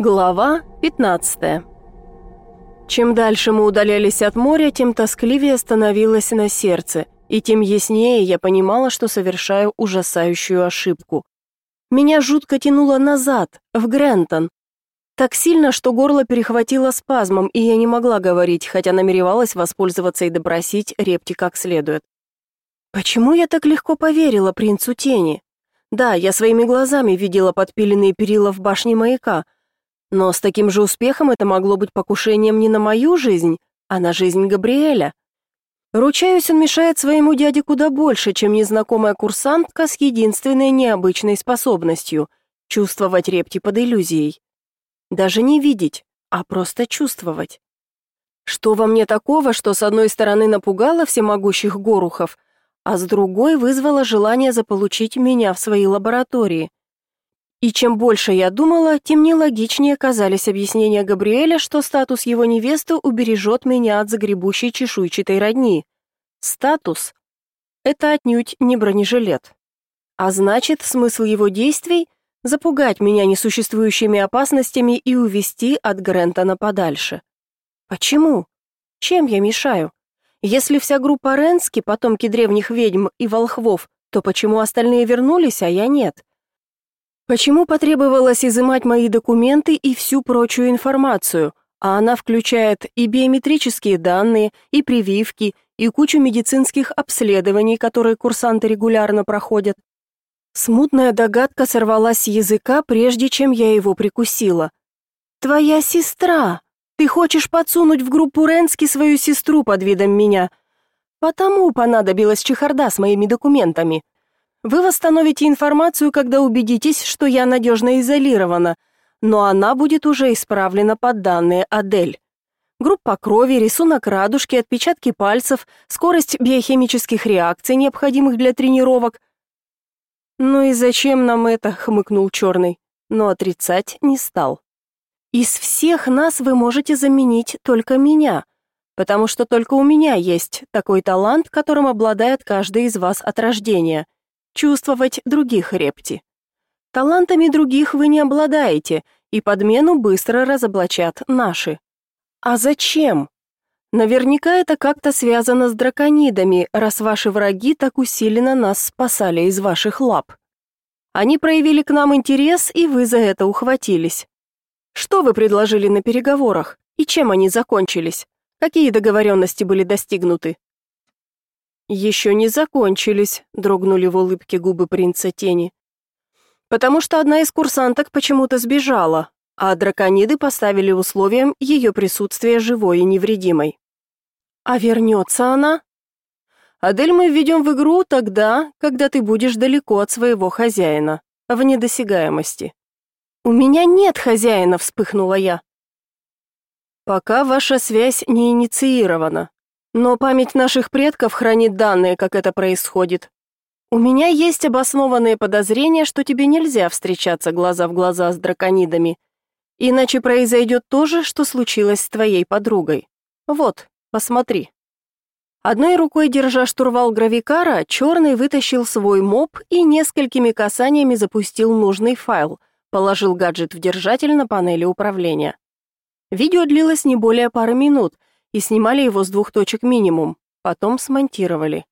Глава 15 Чем дальше мы удалялись от моря, тем тоскливее становилось на сердце, и тем яснее я понимала, что совершаю ужасающую ошибку. Меня жутко тянуло назад, в Грентон. Так сильно, что горло перехватило спазмом, и я не могла говорить, хотя намеревалась воспользоваться и допросить Репти как следует. Почему я так легко поверила принцу тени? Да, я своими глазами видела подпиленные перила в башне маяка — но с таким же успехом это могло быть покушением не на мою жизнь, а на жизнь Габриэля. Ручаюсь, он мешает своему дяде куда больше, чем незнакомая курсантка с единственной необычной способностью — чувствовать репти под иллюзией. Даже не видеть, а просто чувствовать. Что во мне такого, что с одной стороны напугало всемогущих горухов, а с другой вызвало желание заполучить меня в своей лаборатории — и чем больше я думала, тем нелогичнее казались объяснения Габриэля, что статус его невесты убережет меня от загребущей чешуйчатой родни. Статус — это отнюдь не бронежилет. А значит, смысл его действий — запугать меня несуществующими опасностями и увести от Грентона подальше. Почему? Чем я мешаю? Если вся группа Ренски — потомки древних ведьм и волхвов, то почему остальные вернулись, а я нет? — Почему потребовалось изымать мои документы и всю прочую информацию? А она включает и биометрические данные, и прививки, и кучу медицинских обследований, которые курсанты регулярно проходят. Смутная догадка сорвалась с языка, прежде чем я его прикусила. «Твоя сестра! Ты хочешь подсунуть в группу Ренски свою сестру под видом меня? Потому понадобилась чехарда с моими документами. Вы восстановите информацию, когда убедитесь, что я надежно изолирована, но она будет уже исправлена под данные Адель. Группа крови, рисунок радужки, отпечатки пальцев, скорость биохимических реакций, необходимых для тренировок. «Ну и зачем нам это?» — хмыкнул Черный, но отрицать не стал. «Из всех нас вы можете заменить только меня, потому что только у меня есть такой талант, которым обладает каждый из вас от рождения» чувствовать других репти. Талантами других вы не обладаете, и подмену быстро разоблачат наши. А зачем? Наверняка это как-то связано с драконидами, раз ваши враги так усиленно нас спасали из ваших лап. Они проявили к нам интерес, и вы за это ухватились. Что вы предложили на переговорах, и чем они закончились? Какие договоренности были достигнуты? «Еще не закончились», — дрогнули в улыбке губы принца тени. «Потому что одна из курсанток почему-то сбежала, а дракониды поставили условием ее присутствия живой и невредимой». «А вернется она?» «Адель мы введем в игру тогда, когда ты будешь далеко от своего хозяина, в недосягаемости». «У меня нет хозяина», — вспыхнула я. «Пока ваша связь не инициирована, но память наших предков хранит данные, как это происходит. У меня есть обоснованные подозрения, что тебе нельзя встречаться глаза в глаза с драконидами. Иначе произойдет то же, что случилось с твоей подругой. Вот, посмотри. Одной рукой держа штурвал гравикара, черный вытащил свой моб и несколькими касаниями запустил нужный файл, положил гаджет в держатель на панели управления. Видео длилось не более пары минут, и снимали его с двух точек минимум, потом смонтировали.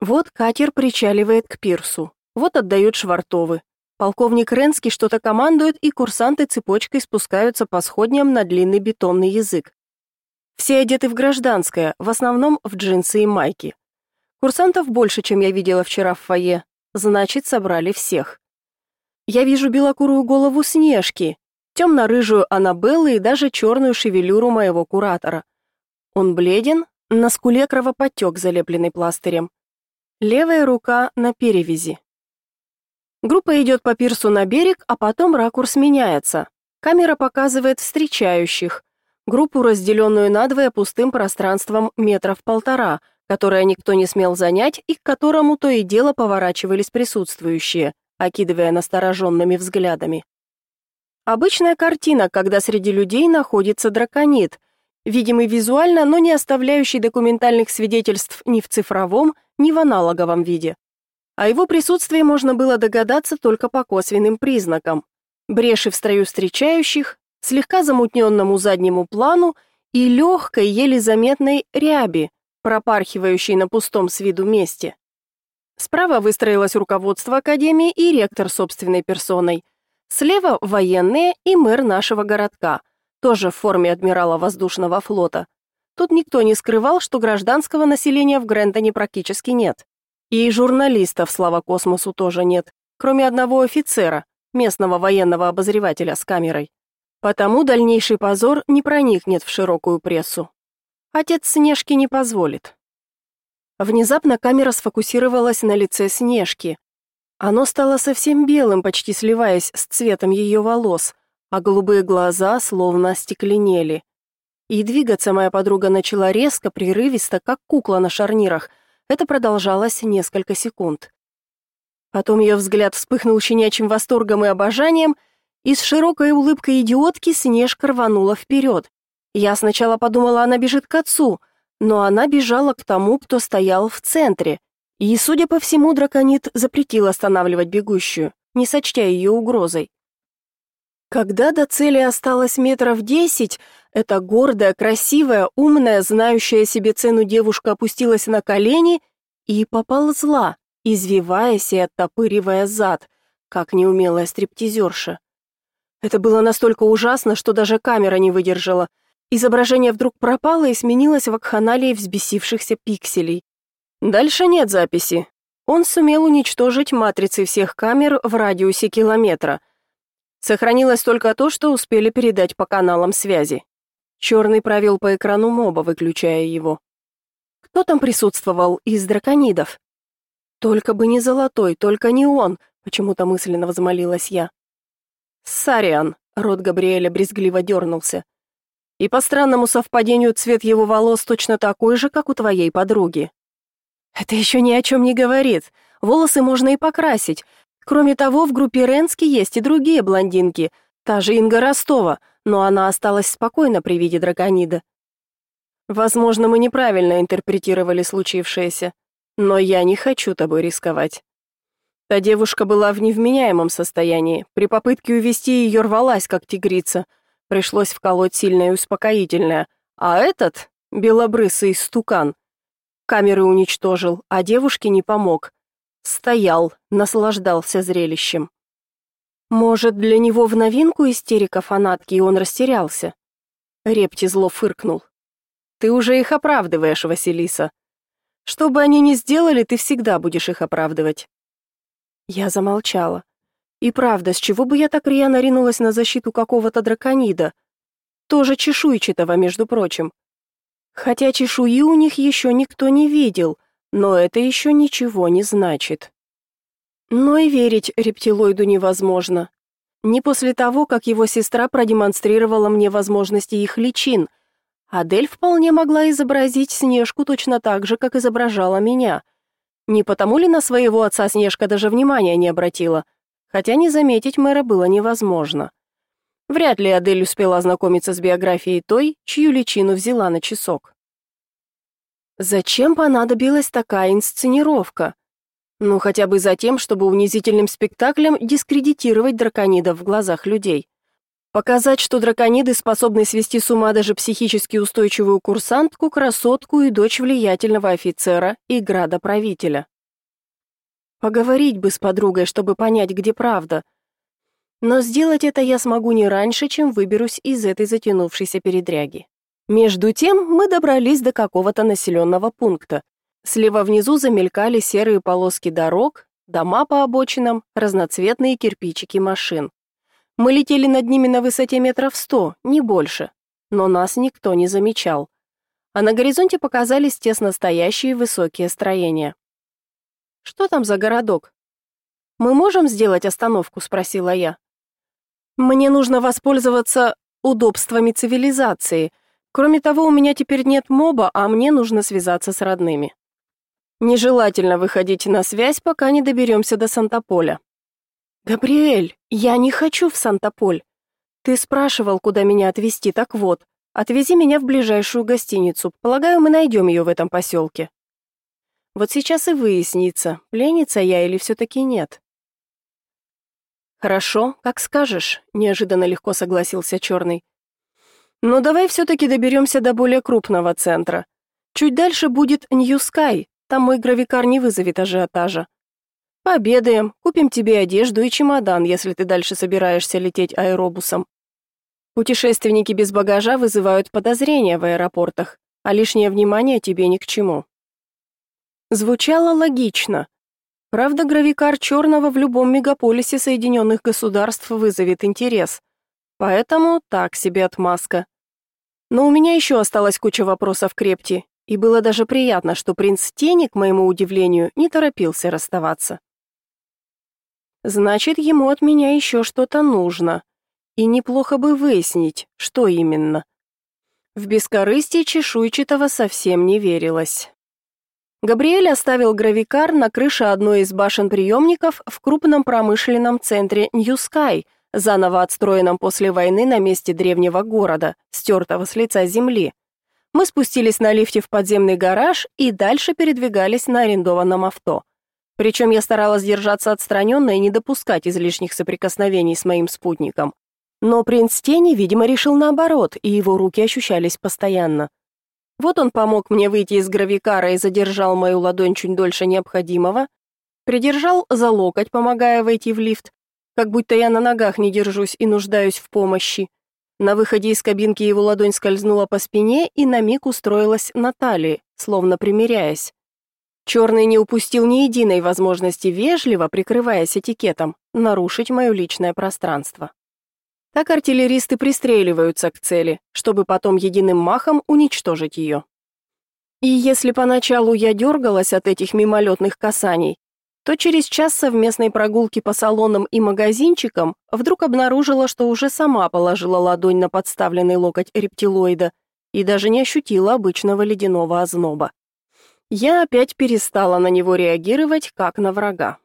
Вот катер причаливает к пирсу, вот отдают швартовы. Полковник Ренский что-то командует, и курсанты цепочкой спускаются по сходням на длинный бетонный язык. Все одеты в гражданское, в основном в джинсы и майки. Курсантов больше, чем я видела вчера в фойе, значит, собрали всех. Я вижу белокурую голову Снежки, темно-рыжую Аннабеллы и даже черную шевелюру моего куратора – он бледен, на скуле кровоподтек, залепленный пластырем. Левая рука на перевязи. Группа идет по пирсу на берег, а потом ракурс меняется. Камера показывает встречающих. Группу, разделенную надвое пустым пространством метров полтора, которое никто не смел занять и к которому то и дело поворачивались присутствующие, окидывая настороженными взглядами. Обычная картина, когда среди людей находится драконит – видимый визуально, но не оставляющий документальных свидетельств ни в цифровом, ни в аналоговом виде. О его присутствии можно было догадаться только по косвенным признакам. Бреши в строю встречающих, слегка замутненному заднему плану и легкой, еле заметной ряби, пропархивающей на пустом с виду месте. Справа выстроилось руководство академии и ректор собственной персоной. Слева военные и мэр нашего городка – тоже в форме адмирала воздушного флота. Тут никто не скрывал, что гражданского населения в Грэндоне практически нет. И журналистов, слава космосу, тоже нет, кроме одного офицера, местного военного обозревателя с камерой. Потому дальнейший позор не проникнет в широкую прессу. Отец Снежки не позволит. Внезапно камера сфокусировалась на лице Снежки. Оно стало совсем белым, почти сливаясь с цветом ее волос – а голубые глаза словно остекленели. И двигаться моя подруга начала резко, прерывисто, как кукла на шарнирах. Это продолжалось несколько секунд. Потом ее взгляд вспыхнул щенячьим восторгом и обожанием, и с широкой улыбкой идиотки Снежка рванула вперед. Я сначала подумала, она бежит к отцу, но она бежала к тому, кто стоял в центре. И, судя по всему, драконит запретил останавливать бегущую, не сочтя ее угрозой. Когда до цели осталось метров десять, эта гордая, красивая, умная, знающая себе цену девушка опустилась на колени и поползла, извиваясь и оттопыривая зад, как неумелая стриптизерша. Это было настолько ужасно, что даже камера не выдержала. Изображение вдруг пропало и сменилось в вакханалией взбесившихся пикселей. Дальше нет записи. Он сумел уничтожить матрицы всех камер в радиусе километра — Сохранилось только то, что успели передать по каналам связи. Черный провел по экрану моба, выключая его. Кто там присутствовал из драконидов? Только бы не золотой, только не он, почему-то мысленно возмолилась я. Сариан, рот Габриэля брезгливо дернулся. И по странному совпадению цвет его волос точно такой же, как у твоей подруги. Это еще ни о чем не говорит. Волосы можно и покрасить, Кроме того, в группе Ренски есть и другие блондинки, та же Инга Ростова, но она осталась спокойна при виде драконида. Возможно, мы неправильно интерпретировали случившееся, но я не хочу тобой рисковать. Та девушка была в невменяемом состоянии. При попытке увести ее рвалась, как тигрица. Пришлось вколоть сильное и успокоительное. А этот — белобрысый стукан. Камеры уничтожил, а девушке не помог. Стоял, наслаждался зрелищем. Может, для него в новинку истерика фанатки, и он растерялся. Репти зло фыркнул. Ты уже их оправдываешь, Василиса. Что бы они ни сделали, ты всегда будешь их оправдывать. Я замолчала. И правда, с чего бы я так рьяно ринулась на защиту какого-то драконида? Тоже чешуйчатого, между прочим. Хотя чешуи у них еще никто не видел — но это еще ничего не значит. Но и верить рептилоиду невозможно. Не после того, как его сестра продемонстрировала мне возможности их личин. Адель вполне могла изобразить Снежку точно так же, как изображала меня. Не потому ли на своего отца Снежка даже внимания не обратила? Хотя не заметить мэра было невозможно. Вряд ли Адель успела ознакомиться с биографией той, чью личину взяла на часок. Зачем понадобилась такая инсценировка? Ну, хотя бы за тем, чтобы унизительным спектаклем дискредитировать драконидов в глазах людей. Показать, что дракониды способны свести с ума даже психически устойчивую курсантку, красотку и дочь влиятельного офицера и градоправителя. Поговорить бы с подругой, чтобы понять, где правда. Но сделать это я смогу не раньше, чем выберусь из этой затянувшейся передряги. Между тем мы добрались до какого-то населенного пункта. Слева внизу замелькали серые полоски дорог, дома по обочинам, разноцветные кирпичики машин. Мы летели над ними на высоте метров сто, не больше, но нас никто не замечал. А на горизонте показались те настоящие высокие строения. «Что там за городок?» «Мы можем сделать остановку?» – спросила я. «Мне нужно воспользоваться удобствами цивилизации», – Кроме того, у меня теперь нет моба, а мне нужно связаться с родными. Нежелательно выходить на связь, пока не доберемся до Сантополя. Габриэль, я не хочу в Сантополь. Ты спрашивал, куда меня отвезти, так вот. Отвези меня в ближайшую гостиницу. Полагаю, мы найдем ее в этом поселке. Вот сейчас и выяснится, пленница я или все-таки нет. Хорошо, как скажешь, неожиданно легко согласился Черный. Но давай все-таки доберемся до более крупного центра. Чуть дальше будет Нью-Скай, там мой гравикар не вызовет ажиотажа. Пообедаем, купим тебе одежду и чемодан, если ты дальше собираешься лететь аэробусом. Путешественники без багажа вызывают подозрения в аэропортах, а лишнее внимание тебе ни к чему. Звучало логично. Правда, гравикар черного в любом мегаполисе Соединенных Государств вызовет интерес – Поэтому так себе отмазка. Но у меня еще осталась куча вопросов к Репти, и было даже приятно, что принц Тени, к моему удивлению, не торопился расставаться. Значит, ему от меня еще что-то нужно. И неплохо бы выяснить, что именно. В бескорыстие чешуйчатого совсем не верилось. Габриэль оставил гравикар на крыше одной из башен приемников в крупном промышленном центре Нью-Скай – заново отстроенном после войны на месте древнего города, стертого с лица земли. Мы спустились на лифте в подземный гараж и дальше передвигались на арендованном авто. Причем я старалась держаться отстраненно и не допускать излишних соприкосновений с моим спутником. Но принц тени, видимо, решил наоборот, и его руки ощущались постоянно. Вот он помог мне выйти из гравикара и задержал мою ладонь чуть дольше необходимого, придержал за локоть, помогая войти в лифт, как будто я на ногах не держусь и нуждаюсь в помощи. На выходе из кабинки его ладонь скользнула по спине и на миг устроилась на талии, словно примиряясь. Черный не упустил ни единой возможности вежливо, прикрываясь этикетом, нарушить мое личное пространство. Так артиллеристы пристреливаются к цели, чтобы потом единым махом уничтожить ее. И если поначалу я дергалась от этих мимолетных касаний, то через час совместной прогулки по салонам и магазинчикам вдруг обнаружила, что уже сама положила ладонь на подставленный локоть рептилоида и даже не ощутила обычного ледяного озноба. Я опять перестала на него реагировать, как на врага.